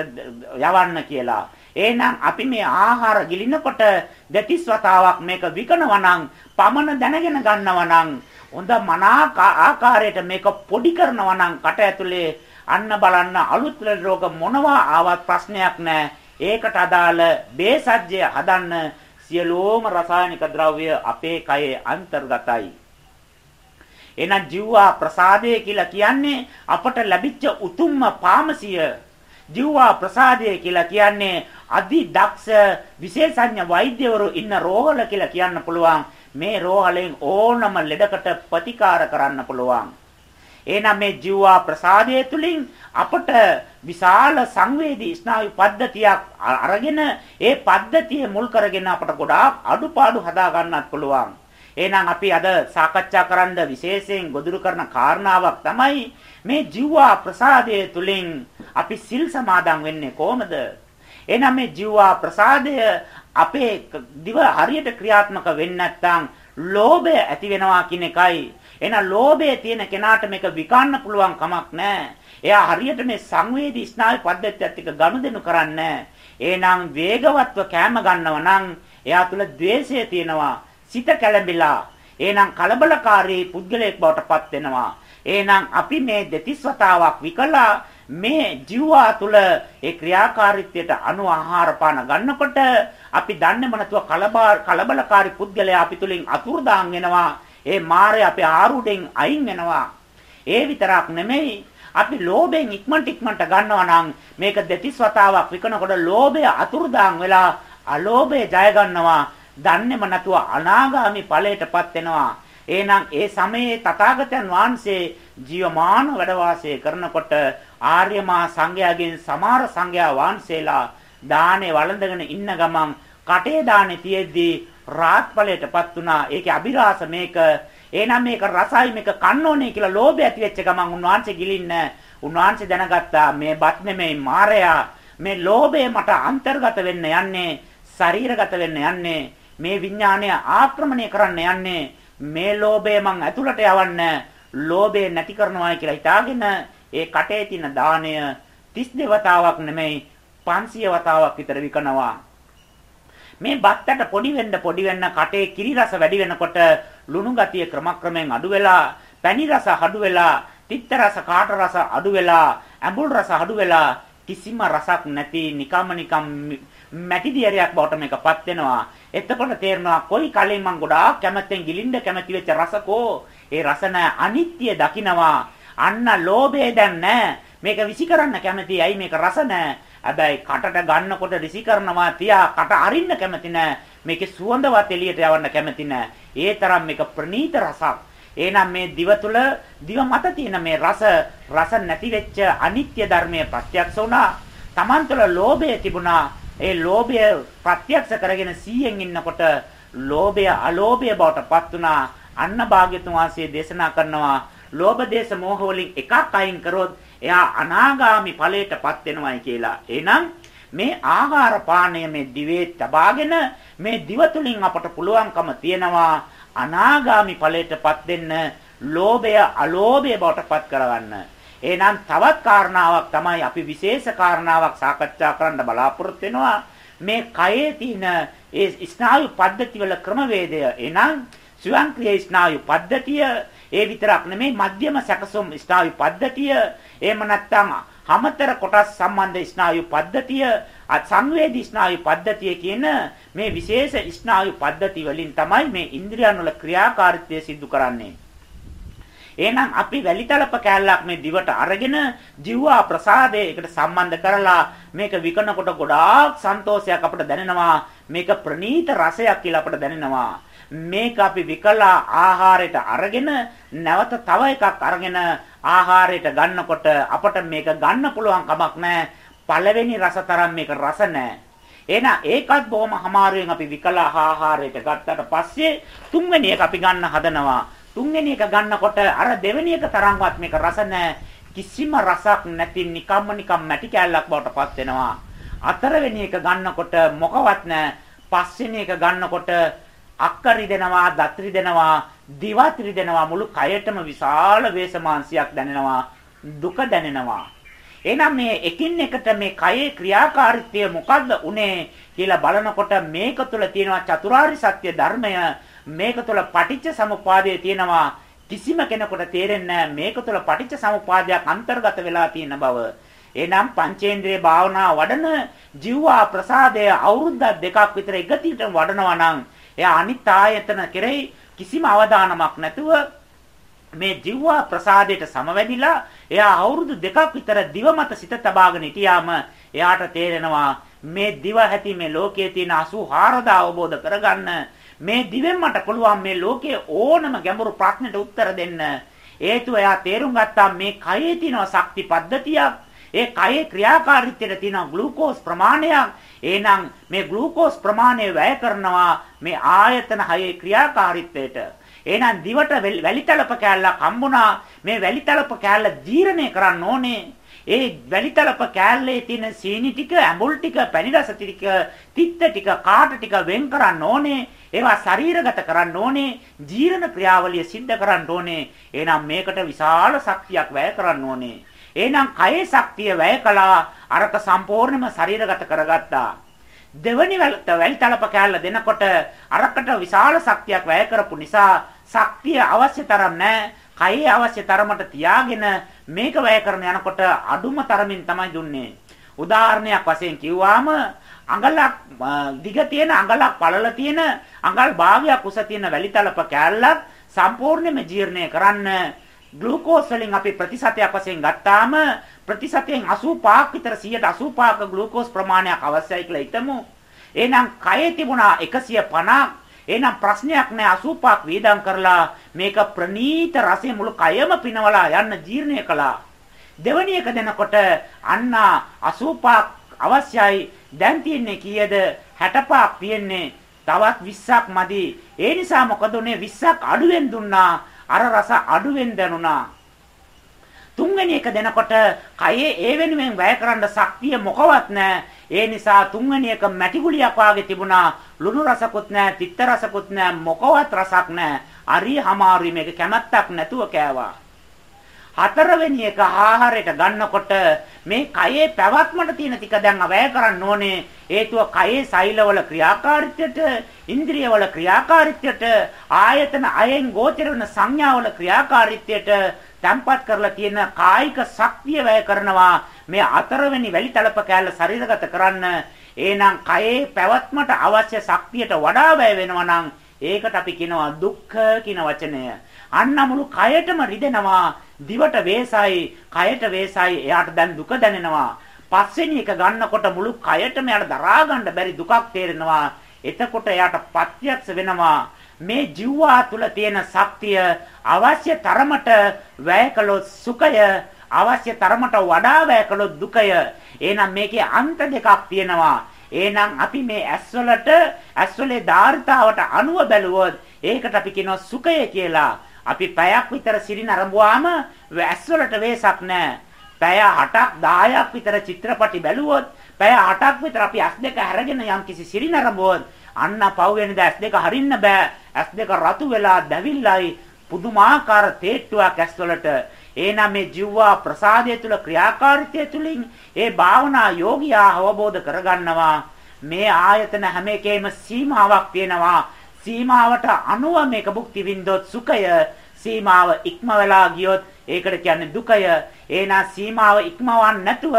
යවන්න කියලා. එහෙනම් අපි මේ ආහාර ගිලිනකොට දෙතිස් වතාවක් මේක විකනවා නම් පමණ දැනගෙන ගන්නවා නම් හොඳ මනා ආකාරයට මේක පොඩි කරනවා නම් කට ඇතුලේ අන්න බලන්න අලුත් රෝග මොනවා ආවත් ප්‍රශ්නයක් නැහැ. ඒකට අදාළ බේසජ්‍ය හදන්න සියලෝම රසායනික ද්‍රව්‍ය අපේ කයේ අන්තර්ගතයි. එහෙනම් ජීවා ප්‍රසාදය කියලා කියන්නේ අපට ලැබිච්ච උතුම්ම පාමසිය. ජීවා ප්‍රසාදය කියලා කියන්නේ අදි දක්ෂ විශේෂඥ වෛද්‍යවරු ඉන්න රෝහල කියලා කියන්න පුළුවන්. මේ රෝහලෙන් ඕනම ලෙඩකට ප්‍රතිකාර කරන්න පුළුවන්. එහෙනම් මේ ජීවා ප්‍රසාදය තුලින් අපට විශාල සංවේදී ස්නායු පද්ධතියක් අරගෙන ඒ පද්ධතිය මුල් කරගෙන අපට ගොඩාක් අඩුපාඩු හදා ගන්නත් පුළුවන්. එහෙනම් අපි අද සාකච්ඡා කරන්න විශේෂයෙන් ගොදුරු කරන කාරණාවක් තමයි මේ ජීවා ප්‍රසාදය තුලින් අපි සිල් සමාදන් වෙන්නේ කොහොමද? එහෙනම් මේ ජීවා ප්‍රසාදය අපේ දිව හරියට ක්‍රියාත්මක වෙන්නේ නැත්නම් ලෝභය ඇති වෙනවා කියන එකයි එහෙනම් ලෝභය තියෙන කෙනාට මේක විකන්න පුළුවන් කමක් නැහැ. එයා හරියට මේ සංවේදී ස්නායු පද්ධතියත් එක්ක ගනුදෙනු කරන්නේ එහෙනම් වේගවත්ව කැම ගන්නව නම් එයා තුල द्वේෂය තියෙනවා. සිත කැළඹිලා. එහෙනම් කලබලකාරී පුද්ගලයෙක් බවට පත් වෙනවා. එහෙනම් අපි මේ දෙතිස් වතාවක් විකලා මේ ජීවා තුළ ඒ ක්‍රියාකාරීත්වයට අනු ආහාර පාන ගන්නකොට අපි දන්නේම නැතුව කලබලකාරී පුද්ගලයා අපි තුලින් අතුරුදාන් වෙනවා ඒ මාරය අපේ ආරුඩෙන් අයින් වෙනවා. ඒ විතරක් නෙමෙයි අපි ලෝභයෙන් ඉක්මනට ඉක්මනට ගන්නවා නම් මේක දෙතිස් වතාවක් විකනකොට ලෝභය අතුරුදාන් වෙලා අලෝභය ජය ගන්නවා. දන්නේම නැතුව අනාගාමි ඵලයටපත් වෙනවා. එහෙනම් ඒ සමයේ තථාගතයන් වහන්සේ ජීවමාන වැඩ වාසය කරනකොට ආර්යමා සංඝයාගෙන් සමහර සංඝයා වහන්සේලා දානේ වළඳගෙන ඉන්න ගමන් කටේ දානේ තියෙද්දී රාත්පලයටපත් වුණා. ඒකේ අභිරහස මේක. එහෙනම් මේක රසයි මේක කන්න ඕනේ කියලා ලෝභය ඇති වෙච්ච ගමන් උන්වහන්සේ ගිලින්න. උන්වහන්සේ දැනගත්තා මේ බත් නෙමෙයි මායя. මේ ලෝභය මට අන්තර්ගත වෙන්න යන්නේ. ශරීරගත වෙන්න යන්නේ. මේ විඥාණය ආක්‍රමණය කරන්න යන්නේ. මේ ලෝභය මං ඇතුළට යවන්න. ලෝභය නැති කරනවායි කියලා හිතාගෙන ඒ කටේ තියෙන දාණය 32 වතාවක් නෙමෙයි 500 වතාවක් විතර විකනවා. මේ බත්තට පොඩි වෙන්න පොඩි වෙන්න කටේ කිරි රස වැඩි වෙනකොට ලුණු ගතිය ක්‍රමක්‍රමයෙන් අඩු වෙලා, පැණි රස අඩු වෙලා, තිත්ත රස, කාට රස අඩු වෙලා, ඇඹුල් රස අඩු වෙලා කිසිම රසක් නැති නිකම්ම නිකම් මැටි දියරයක් බවට මේකපත් වෙනවා. එතකොට තේරෙනවා කොයි කලින් මං ගොඩාක් කැමැත්තෙන් ගිලින්න කැමැති වෙච්ච රසකෝ ඒ රස නැ අනිත්‍ය දකින්නවා. අන්න ලෝභය දැන් නැහැ. මේක විසි කරන්න කැමැති. ඇයි මේක රස නැහැ. හැබැයි කටට ගන්නකොට රිසි කරනවා තියා කට අරින්න කැමති නෑ. මේකේ සුවඳවත් එළියට යවන්න කැමති නෑ. ඒ තරම් මේක ප්‍රනීත රසක්. එහෙනම් මේ දිව තුල දිව මත තියෙන මේ රස රස නැති වෙච්ච අනිත්‍ය ධර්මයේ ප්‍රත්‍යක්ෂ වුණා. Taman තුල ලෝභය තිබුණා. ඒ ලෝභය ප්‍රත්‍යක්ෂ කරගෙන 100න් ඉන්නකොට ලෝභය අලෝභය බවට පත් වුණා. අන්න භාග්‍යතුන් වහන්සේ දේශනා කරනවා ලෝභ දේශ මොහ වලින් එකක් අයින් කරොත් එයා අනාගාමි ඵලයටපත් වෙනවයි කියලා. එහෙනම් මේ ආහාර පානය මේ දිවේ තබාගෙන මේ දිව තුලින් අපට පුළුවන්කම තියෙනවා අනාගාමි ඵලයටපත් වෙන්න ලෝභය අලෝභය බවටපත් කරගන්න. එහෙනම් තවත් කාරණාවක් තමයි අපි විශේෂ කාරණාවක් සාකච්ඡා කරන්න බලාපොරොත්තු වෙනවා. මේ කයේ තියෙන ඒ ස්නායු පද්ධති වල ක්‍රමවේදය. එහෙනම් ස්වයංක්‍රීය ස්නායු පද්ධතිය ඒ විතරක් නෙමෙයි මධ්‍යම සැකසුම් ස්නායු පද්ධතිය එහෙම නැත්නම් හමතර කොටස් සම්බන්ධ ස්නායු පද්ධතිය සංවේදී ස්නායු පද්ධතිය කියන මේ විශේෂ ස්නායු පද්ධති වලින් තමයි මේ ඉන්ද්‍රියන් වල ක්‍රියාකාරීත්වය සිදු කරන්නේ. එහෙනම් අපි වැලිතලප කෑල්ලක් මේ දිවට අරගෙන ජීවා ප්‍රසාදයකට සම්බන්ධ කරලා මේක විකනකොට ගොඩාක් සන්තෝෂයක් අපට දැනෙනවා මේක ප්‍රනීත රසයක් කියලා අපට දැනෙනවා මේක අපි විකලා ආහාරයට අරගෙන නැවත තව එකක් අරගෙන ආහාරයට ගන්නකොට අපට මේක ගන්න පුළුවන් කමක් නැහැ. පළවෙනි රස තරම් මේක රස නැහැ. එහෙනම් ඒකත් බොහොම අමාරුවෙන් අපි විකලා ආහාරයට ගත්තට පස්සේ තුන්වෙනි එක අපි ගන්න හදනවා. තුන්වෙනි එක ගන්නකොට අර දෙවෙනි එක තරම්වත් මේක රස නැහැ. කිසිම රසක් නැති නිකම්ම නිකම් මැටි කෑල්ලක් බවට පත් වෙනවා. හතරවෙනි එක ගන්නකොට මොකවත් නැහැ. පස්වෙනි එක ගන්නකොට අක්කරි දෙනවා, දත්‍රි දෙනවා, දිවත්‍රි දෙනවා මුළු කයටම විශාල වේසමාංශයක් දැනෙනවා, දුක දැනෙනවා. එහෙනම් මේ එකින් එකට මේ කයේ ක්‍රියාකාරීත්වය මොකද්ද උනේ කියලා බලනකොට මේක තුළ තියෙනවා චතුරාර්ය සත්‍ය ධර්මය මේක තුළ පටිච්ච සමුපාදය තියෙනවා කිසිම කෙනෙකුට තේරෙන්නේ මේක තුළ පටිච්ච සමුපාදයක් අන්තර්ගත වෙලා තියෙන බව. එහෙනම් පංචේන්ද්‍රිය භාවනා වඩන ජීවා ප්‍රසාදය අවුරුද්ද දෙකක් විතර එකතිට වඩනවා නම් එයා අනිත් ආයතන කෙරෙහි කිසිම අවධානමක් නැතුව මේ ජීවා ප්‍රසාදයට සමවැදිලා එයා අවුරුදු දෙකක් විතර දිව මත සිත තබාගෙන හිටියාම එයාට තේරෙනවා මේ දිව ඇති මේ ලෝකයේ තියෙන 84000 අවබෝධ කරගන්න මේ දිවෙන් මට පුළුවන් මේ ලෝකයේ ඕනම ගැඹුරු ප්‍රශ්නෙට උත්තර දෙන්න හේතුව එයා තේරුම් ගත්තා මේ කයේ තියෙන ශක්ති පද්ධතියක් ඒ කයේ ක්‍රියාකාරීත්වයට තියෙන ග්ලූකෝස් ප්‍රමාණයක් එහෙනම් මේ ග්ලූකෝස් ප්‍රමාණය වැය කරනවා මේ ආයතන හයේ ක්‍රියාකාරීත්වයට. එහෙනම් දිවට වැලිතලප කෑල්ලක් හම්බුණා. මේ වැලිතලප කෑල්ල ජීර්ණය කරන්න ඕනේ. ඒ වැලිතලප කෑල්ලේ තියෙන සීනි ටික, ඇඹුල් ටික, පැණි රස ටික, තිත්ත ටික, කාට ටික වෙන් කරන්න ඕනේ. ඒවා ශරීරගත කරන්න ඕනේ. ජීර්ණ ක්‍රියාවලිය සිද්ධ කරන්න ඕනේ. එහෙනම් මේකට විශාල ශක්තියක් වැය කරන්න ඕනේ. එහෙනම් කයේ ශක්තිය වැය කළා අරක සම්පූර්ණයෙන්ම ශරීරගත කරගත්තා. දෙවනි වැලිතලප කෑල්ල දෙනකොට අරකට විශාල ශක්තියක් වැය කරපු නිසා ශක්තිය අවශ්‍ය තරම් නැහැ. කයේ අවශ්‍ය තරමට තියාගෙන මේක වැය කරන යනකොට අඩුම තරමින් තමයි දුන්නේ. උදාහරණයක් වශයෙන් කිව්වාම අඟලක් දිග තියෙන අඟලක් පළල තියෙන අඟල් භාගයක් උස තියෙන වැලිතලප කෑල්ලක් සම්පූර්ණයෙන්ම ජීර්ණය කරන්න ග්ලූකෝස් වලින් අපි ප්‍රතිශතයක් වශයෙන් ගත්තාම ප්‍රතිශතයෙන් 85ක් විතර 185ක ග්ලූකෝස් ප්‍රමාණයක් අවශ්‍යයි කියලා හිතමු. එහෙනම් කයේ තිබුණා 150ක්. එහෙනම් ප්‍රශ්නයක් නෑ 85ක් වේදම් කරලා මේක ප්‍රනීත රසය මුළු කයම පිනවලා යන්න ජීර්ණය කළා. දෙවැනි එක දෙනකොට අන්න 85ක් අවශ්‍යයි. දැන් තියෙන්නේ කීයද? 65ක් තියෙන්නේ. තවත් 20ක් මදි. ඒ නිසා මොකද උනේ 20ක් අඩුවෙන් දුන්නා. අර රස අඩුවෙන් දැනුණා. තුන්වෙනි එක දෙනකොට කයේ ඒ වෙනුවෙන් වැය කරන්න ශක්තිය මොකවත් නැහැ. ඒ නිසා තුන්වෙනි එක මැටි ගුලියක් වාගේ තිබුණා. ලුණු රසකුත් නැහැ, තිත්ත රසකුත් නැහැ, මොකවත් රසක් නැහැ. අරිය හමාරුයි මේක කැමැත්තක් නැතුව කෑවා. හතරවෙනි එක ආහාරයට ගන්නකොට මේ කයේ පැවැත්මට තියෙන ටික දැන් අවය කරන්න ඕනේ හේතුව කයේ සෛලවල ක්‍රියාකාරීත්වයට ඉන්ද්‍රියවල ක්‍රියාකාරීත්වයට ආයතන අයෙන් ගෝචර වෙන සංඥාවල ක්‍රියාකාරීත්වයට තැම්පත් කරලා තියෙන කායික ශක්තිය වැය කරනවා මේ හතරවෙනි වැලි තලප කෑල්ල ශරීරගත කරන්න එහෙනම් කයේ පැවැත්මට අවශ්‍ය ශක්තියට වඩා වැය වෙනවා නම් ඒකට අපි කියනවා දුක්ඛ කියන වචනය. අන්න මුළු කයටම රිදෙනවා. දිවට වේසයි, කයට වේසයි. එයාට දැන් දුක දැනෙනවා. පස්වෙනි එක ගන්නකොට මුළු කයටම එයාට දරා ගන්න බැරි දුකක් තේරෙනවා. එතකොට එයාට ප්‍රත්‍යක්ෂ වෙනවා. මේ ජීවා තුල තියෙන ශක්තිය අවශ්‍ය තරමට වැය කළොත් සුඛය අවශ්‍ය තරමට වඩා වැය කළොත් දුකය. එහෙනම් මේකේ අන්ත දෙකක් තියෙනවා. එහෙනම් අපි මේ ඇස්වලට ඇස්වලේ ධාරිතාවට අනුව බැලුවොත් ඒකට අපි කියනවා සුඛය කියලා. අපි පැයක් විතර සිරින අරඹුවාම ඇස්වලට වෙසක් නැහැ. පැය 8ක් 10ක් විතර චිත්‍රපටි බැලුවොත් පැය 8ක් විතර අපි ඇස් දෙක අරගෙන යම්කිසි සිරින අරඹුවොත් අන්න පව් වෙනද ඇස් දෙක හරින්න බෑ. ඇස් දෙක රතු වෙලා දැවිල්ලයි පුදුමාකාර තේට්ටුවක් ඇස්වලට එහෙනම් මේ ජීවා ප්‍රසාදය තුල ක්‍රියාකාරීත්වය තුලින් ඒ භාවනා යෝගියා අවබෝධ කරගන්නවා. මේ ආයතන හැම එකේම සීමාවක් තියෙනවා. සීමාවට අනුව මේක භුක්ති විඳොත් සුඛය. සීමාව ඉක්ම වෙලා ගියොත් ඒකට කියන්නේ දුකය. එහෙනම් සීමාව ඉක්මවන්න නැතුව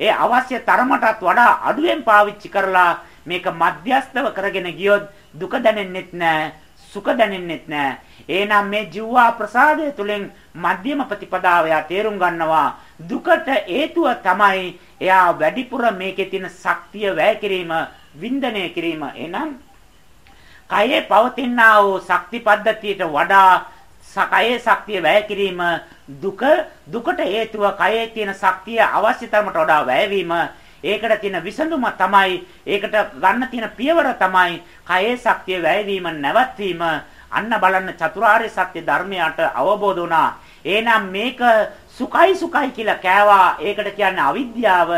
ඒ අවශ්‍ය තරමටත් වඩා අඩුවෙන් පාවිච්චි කරලා මේක මධ්‍යස්තව කරගෙන ගියොත් දුක දැනෙන්නෙත් නැහැ සුඛ දැනෙන්නෙත් නැහැ එහෙනම් මේ ජීවා ප්‍රසාදය තුලින් මධ්‍යම ප්‍රතිපදාව යා තේරුම් ගන්නවා. දුකට හේතුව තමයි එයා වැඩිපුර මේකේ තියෙන ශක්තිය වැය කිරීම වින්දනය කිරීම. එහෙනම් කයේ පවතිනා වූ ශක්ති පද්ධතියට වඩා කයේ ශක්තිය වැය කිරීම දුක දුකට හේතුව කයේ තියෙන ශක්තිය අවශ්‍ය තරමට වඩා වැයවීම ඒකට තියෙන විසඳුම තමයි ඒකට ගන්න තියෙන පියවර තමයි කයේ ශක්තිය වැයවීම නැවැත්වීම අන්න බලන්න චතුරාර්ය සත්‍ය ධර්මයට අවබෝධ වුණා. එහෙනම් මේක සුඛයි සුඛයි කියලා කෑවා. ඒකට කියන්නේ අවිද්‍යාව.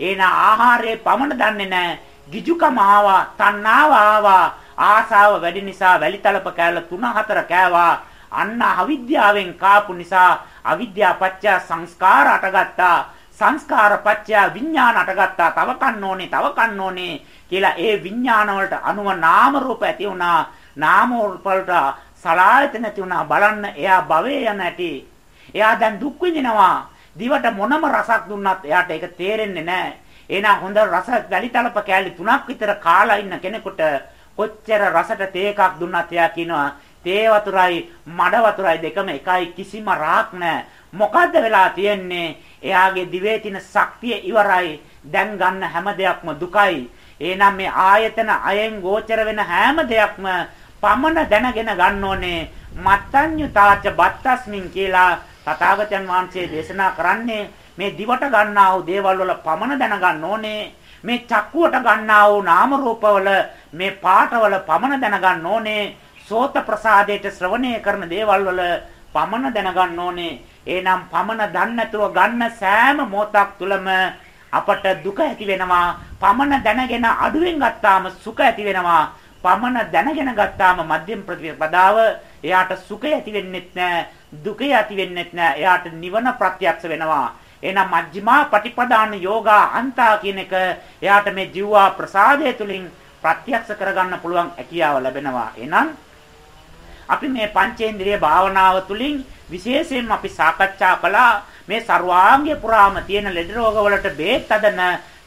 එහෙනම් ආහාරයේ පමණ දන්නේ නැහැ. ගිජුකම ආවා, තණ්හාව ආවා, ආසාව වැඩි නිසා වැලිතලප කෑල්ල 3 4 කෑවා. අන්න අවිද්‍යාවෙන් කාපු නිසා අවිද්‍යා පත්‍ය සංස්කාර අටගත්තා. සංස්කාර පත්‍ය විඥාන අටගත්තා. තව කන්න ඕනේ, තව කන්න ඕනේ කියලා ඒ විඥාන වලට අනුව නාම රූප ඇති වුණා. නාම වලට සලායත නැති වුණා බලන්න එයා භවයේ යන ඇටි. එයා දැන් දුක් විඳිනවා. දිවට මොනම රසක් දුන්නත් එයාට ඒක තේරෙන්නේ නැහැ. එහෙනම් හොඳ රස වැලිතලප කෑලි තුනක් විතර කාලා ඉන්න කෙනෙකුට කොච්චර රසට තේ එකක් දුන්නත් එයා කියනවා තේ වතුරයි මඩ වතුරයි දෙකම එකයි කිසිම රාක් නැහැ. මොකද්ද වෙලා තියෙන්නේ? එයාගේ දිවේ තියෙන ශක්තිය ඉවරයි. දැන් ගන්න හැම දෙයක්ම දුකයි. එහෙනම් මේ ආයතන අයෙන් ගෝචර වෙන හැම දෙයක්ම පමණ දැනගෙන ගන්න ඕනේ මත්තඤ්ඤුතාච බත්තස්මින් කියලා තථාගතයන් වහන්සේ දේශනා කරන්නේ මේ දිවට ගන්නා වූ දේවල් වල පමණ දැනගන්න ඕනේ මේ චක්කුවට ගන්නා වූ නාම රූපවල මේ පාඨවල පමණ දැනගන්න ඕනේ සෝත ප්‍රසාදයට ශ්‍රවණය කරන දේවල් වල පමණ දැනගන්න ඕනේ. එහෙනම් පමණ දන්නේ නැතුව ගන්න සෑම මොහොතක් තුලම අපට දුක ඇති වෙනවා. පමණ දැනගෙන අඩුවෙන් ගත්තාම සුඛ ඇති වෙනවා. පමණ දැනගෙන ගත්තාම මධ්‍යම ප්‍රතිපදාව එයාට සුඛය ඇති වෙන්නෙත් නැහැ දුකය ඇති වෙන්නෙත් නැහැ එයාට නිවන ප්‍රත්‍යක්ෂ වෙනවා. එහෙනම් මජ්ක්‍ධිමා පටිපදාන යෝගා අන්තා කියන එක එයාට මේ ජීවා ප්‍රසාදය තුලින් ප්‍රත්‍යක්ෂ කරගන්න පුළුවන් හැකියාව ලැබෙනවා. එහෙනම් අපි මේ පංචේන්ද්‍රිය භාවනාව තුලින් විශේෂයෙන් අපි සාකච්ඡා කළා මේ ਸਰවාංගය පුරාම තියෙන ලෙඩ රෝග වලට බේත් අදන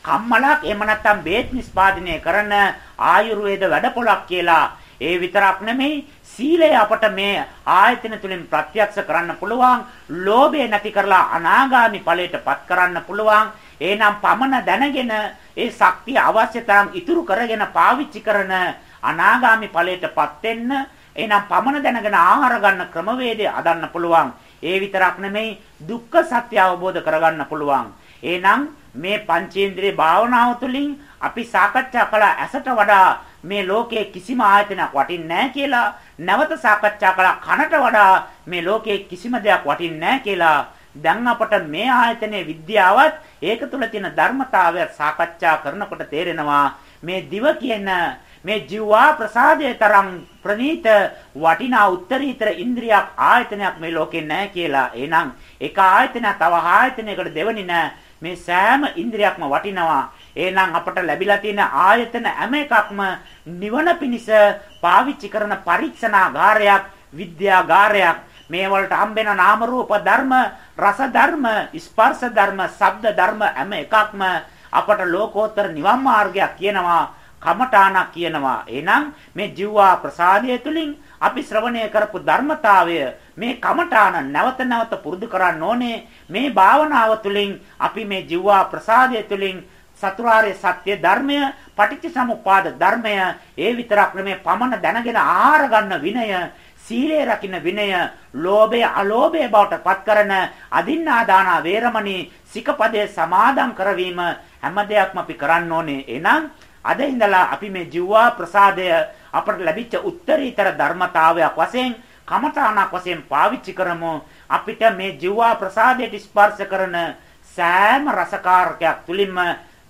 කම්මලක් එහෙම නැත්නම් බේත් නිස්පාදනය කරන ආයුර්වේද වැඩපොළක් කියලා. ඒ විතරක් නෙමෙයි සීලය අපට මේ ආයතන තුලින් ප්‍රත්‍යක්ෂ කරන්න පුළුවන් ලෝභය නැති කරලා අනාගාමි ඵලයටපත් කරන්න පුළුවන්. එහෙනම් පමන දැනගෙන ඒ ශක්තිය අවශ්‍ය තරම් ඉතුරු කරගෙන පාවිච්චි කරන අනාගාමි ඵලයටපත් වෙන්න එහෙනම් පමන දැනගෙන ආහාර ගන්න ක්‍රමවේදය අදන්න පුළුවන්. ඒ විතරක් නෙමෙයි දුක්ඛ සත්‍ය අවබෝධ කරගන්න පුළුවන්. එහෙනම් මේ පංචේන්ද්‍රිය භාවනාව තුළින් අපි සාකච්ඡා කළ ඇසට වඩා මේ ලෝකයේ කිසිම ආයතනයක් වටින්නේ නැහැ කියලා නැවත සාකච්ඡා කළා කනට වඩා මේ ලෝකයේ කිසිම දෙයක් වටින්නේ නැහැ කියලා දැන් අපට මේ ආයතනයේ විද්‍යාවත් ඒක තුළ තියෙන ධර්මතාවය සාකච්ඡා කරනකොට තේරෙනවා මේ දිව කියන මේ ජීවා ප්‍රසාදයේ තරම් ප්‍රනීත වටිනා උත්තරීතර ඉන්ද්‍රියක් ආයතනයක් මේ ලෝකේ නැහැ කියලා. එහෙනම් එක ආයතනයක් තව ආයතනයකට දෙවනි නැහැ. මේ සෑම ඉන්ද්‍රියක්ම වටිනවා. එහෙනම් අපට ලැබිලා තියෙන ආයතන හැම එකක්ම නිවන පිණිස පාවිච්චි කරන පරීක්ෂණාගාරයක්, විද්‍යාගාරයක්. මේ වලට හම්බෙන නාම රූප ධර්ම, රස ධර්ම, ස්පර්ශ ධර්ම, ශබ්ද ධර්ම හැම එකක්ම අපට ලෝකෝත්තර නිවන් මාර්ගයක් කියනවා. කමඨාණක් කියනවා. එහෙනම් මේ ජීවා ප්‍රසාදය තුලින් අපි ශ්‍රවණය කරපු ධර්මතාවය මේ කමඨාන නැවත නැවත පුරුදු කරන්න ඕනේ. මේ භාවනාව තුලින් අපි මේ ජීවා ප්‍රසාදය තුලින් සතරාර්ය සත්‍ය ධර්මය පටිච්චසමුප්පාද ධර්මය ඒ විතරක් නෙමේ පමණ දැනගෙන ආහාර ගන්න විනය සීලය රකින්න විනය ලෝභය අලෝභය බවට පත් කරන අදින්නාදාන වේරමණී සිකපදයේ සමාදම් කරවීම හැම දෙයක්ම අපි කරන්න ඕනේ එහෙනම් අද ඉඳලා අපි මේ ජීවා ප්‍රසාදය අපට ලැබිච්ච උත්තරීතර ධර්මතාවයක් වශයෙන් කමඨාණක් වශයෙන් පාවිච්චි කරමු. අපිට මේ ජීවා ප්‍රසාදයට ස්පර්ශ කරන සෑම රසකාරකයක් තුලින්ම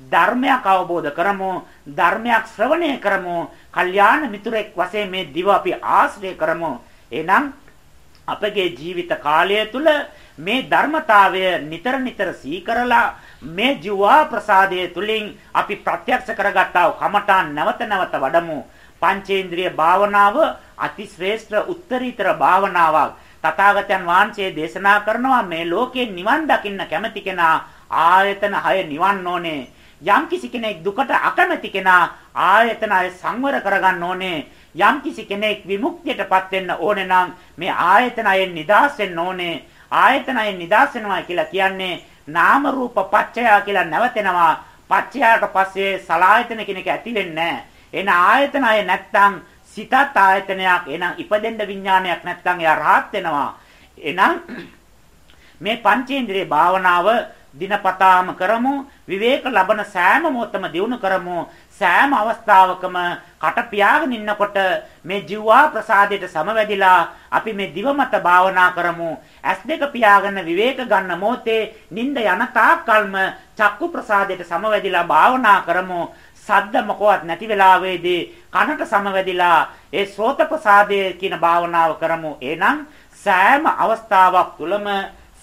ධර්මයක් අවබෝධ කරමු ධර්මයක් ශ්‍රවණය කරමු. කල්යාණ මිතුරෙක් වශයෙන් මේ දිව අපි ආශ්‍රය කරමු. එහෙනම් අපගේ ජීවිත කාලය තුල මේ ධර්මතාවය නිතර නිතර සීකරලා මේ ජීවා ප්‍රසාදයේ තුලින් අපි ප්‍රත්‍යක්ෂ කරගත්තා වූ කමඨාන් නැවත නැවත වඩමු. පංචේන්ද්‍රිය භාවනාව අතිශ්‍රේෂ්ඨ උත්තරීතර භාවනාවක්. තථාගතයන් වහන්සේ දේශනා කරනවා මේ ලෝකේ නිවන් දකින්න කැමති කෙනා ආයතන 6 නිවන් ඕනේ. යම් කිසි කෙනෙක් දුකට අකමැති කෙනා ආයතන 6 සංවර කරගන්න ඕනේ. යම් කිසි කෙනෙක් විමුක්තියටපත් වෙන්න ඕනේ නම් මේ ආයතන 6 නිදාස් වෙන්න ඕනේ. ආයතන 6 නිදාස් වෙනවා කියලා කියන්නේ නාම රූප පච්චය කියලා නැවතෙනවා. පච්චයට පස්සේ සලායතන කෙනෙක් ඇති වෙන්නේ නැහැ. එන ආයතන අය නැත්තම් සිතත් ආයතනයක්. එහෙනම් ඉපදෙන්න විඥානයක් නැත්තම් එයා rahat වෙනවා. එහෙනම් මේ පංචේන්ද්‍රිය භාවනාව දිනපතාම කරමු විවේක ලබන සෑම මොහොතම දිනු කරමු සෑම අවස්ථාවකම කට පියාගෙන ඉන්නකොට මේ ජීවා ප්‍රසාදයට සමවැදිලා අපි මේ දිව මත භාවනා කරමු. ඇස් දෙක පියාගෙන විවේක ගන්න මොහොතේ නිින්ද යන තාක්කල්ම චක්කු ප්‍රසාදයට සමවැදිලා භාවනා කරමු. සද්ද මොකවත් නැති වෙලාවේදී කනට සමවැදිලා ඒ සෝත ප්‍රසාදයේ කියන භාවනාව කරමු. එහෙනම් සෑම අවස්ථාවක් තුළම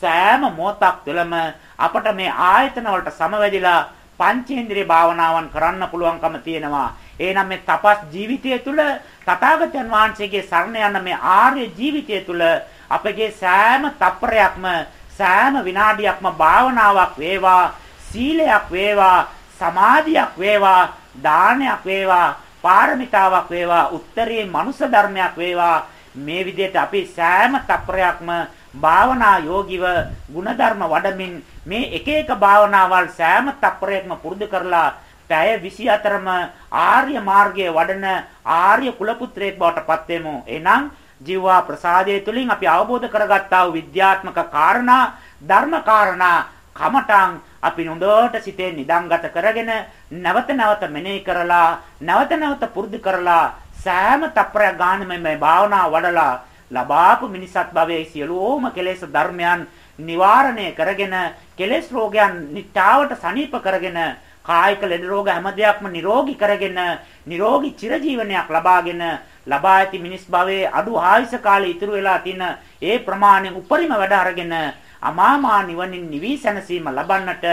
සෑම මොහොතක් තුළම අපට මේ ආයතන වලට සමවැදිලා පංචේන්ද්‍රිය භාවනාවන් කරන්න පුළුවන්කම තියෙනවා. එහෙනම් මේ තපස් ජීවිතය තුළ තථාගතයන් වහන්සේගේ සරණ යන මේ ආර්ය ජීවිතය තුළ අපගේ සෑම තප්පරයක්ම සෑම විනාඩියක්ම භාවනාවක් වේවා සීලයක් වේවා සමාධියක් වේවා දානයක් වේවා පාරමිතාවක් වේවා උත්තරී මනුෂ්‍ය ධර්මයක් වේවා මේ විදිහට අපි සෑම තප්පරයක්ම භාවනා යෝගිව ಗುಣධර්ම වඩමින් මේ එක එක භාවනාවල් සෑම තප්පරයක්ම පුරුදු කරලා පැය 24ම ආර්ය මාර්ගයේ වඩන ආර්ය කුලපුත්‍රයෙක් බවට පත් වෙමු. එහෙනම් ජීවා ප්‍රසාදයේ තුලින් අපි අවබෝධ කරගත්තා වූ විද්‍යාත්මක කාරණා, ධර්ම කාරණා, කමඨං අපි හොඳට සිතේ නිදන්ගත කරගෙන නැවත නැවත මෙනෙහි කරලා, නැවත නැවත පුරුදු කරලා සෑම තප්පරයක් ගානෙම මේ භාවනාව වඩලා ලබාපු මිනිසත් භවයේ සියලුම කෙලෙස් ධර්මයන් නිවාරණය කරගෙන කෙලෙස් රෝගයන් නිට්ටාවට සනීප කරගෙන කායික ලෙඩ රෝග හැම දෙයක්ම නිරෝගී කරගෙන නිරෝගී චිරජීවනයක් ලබාගෙන ලබා ඇති මිනිස් භවයේ අඩු ආයුෂ කාලය ඉතුරු වෙලා තින ඒ ප්‍රමාණයෙන් උපරිම වැඩ අරගෙන අමාමා නිවනින් නිවි සැනසීම ලබන්නට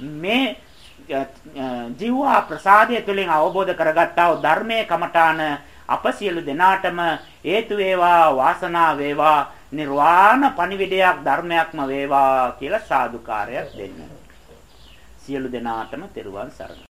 මේ ජීවා ප්‍රසාදය තුළින් අවබෝධ කරගත්තා වූ ධර්මයේ කමඨාන අප සියලු දෙනාටම හේතු වේවා වාසනාව වේවා නිර්වාණ පණිවිඩයක් ධර්මයක්ම වේවා කියලා සාදුකාරයක් දෙන්න. සියලු දෙනාටම තෙරුවන් සරණයි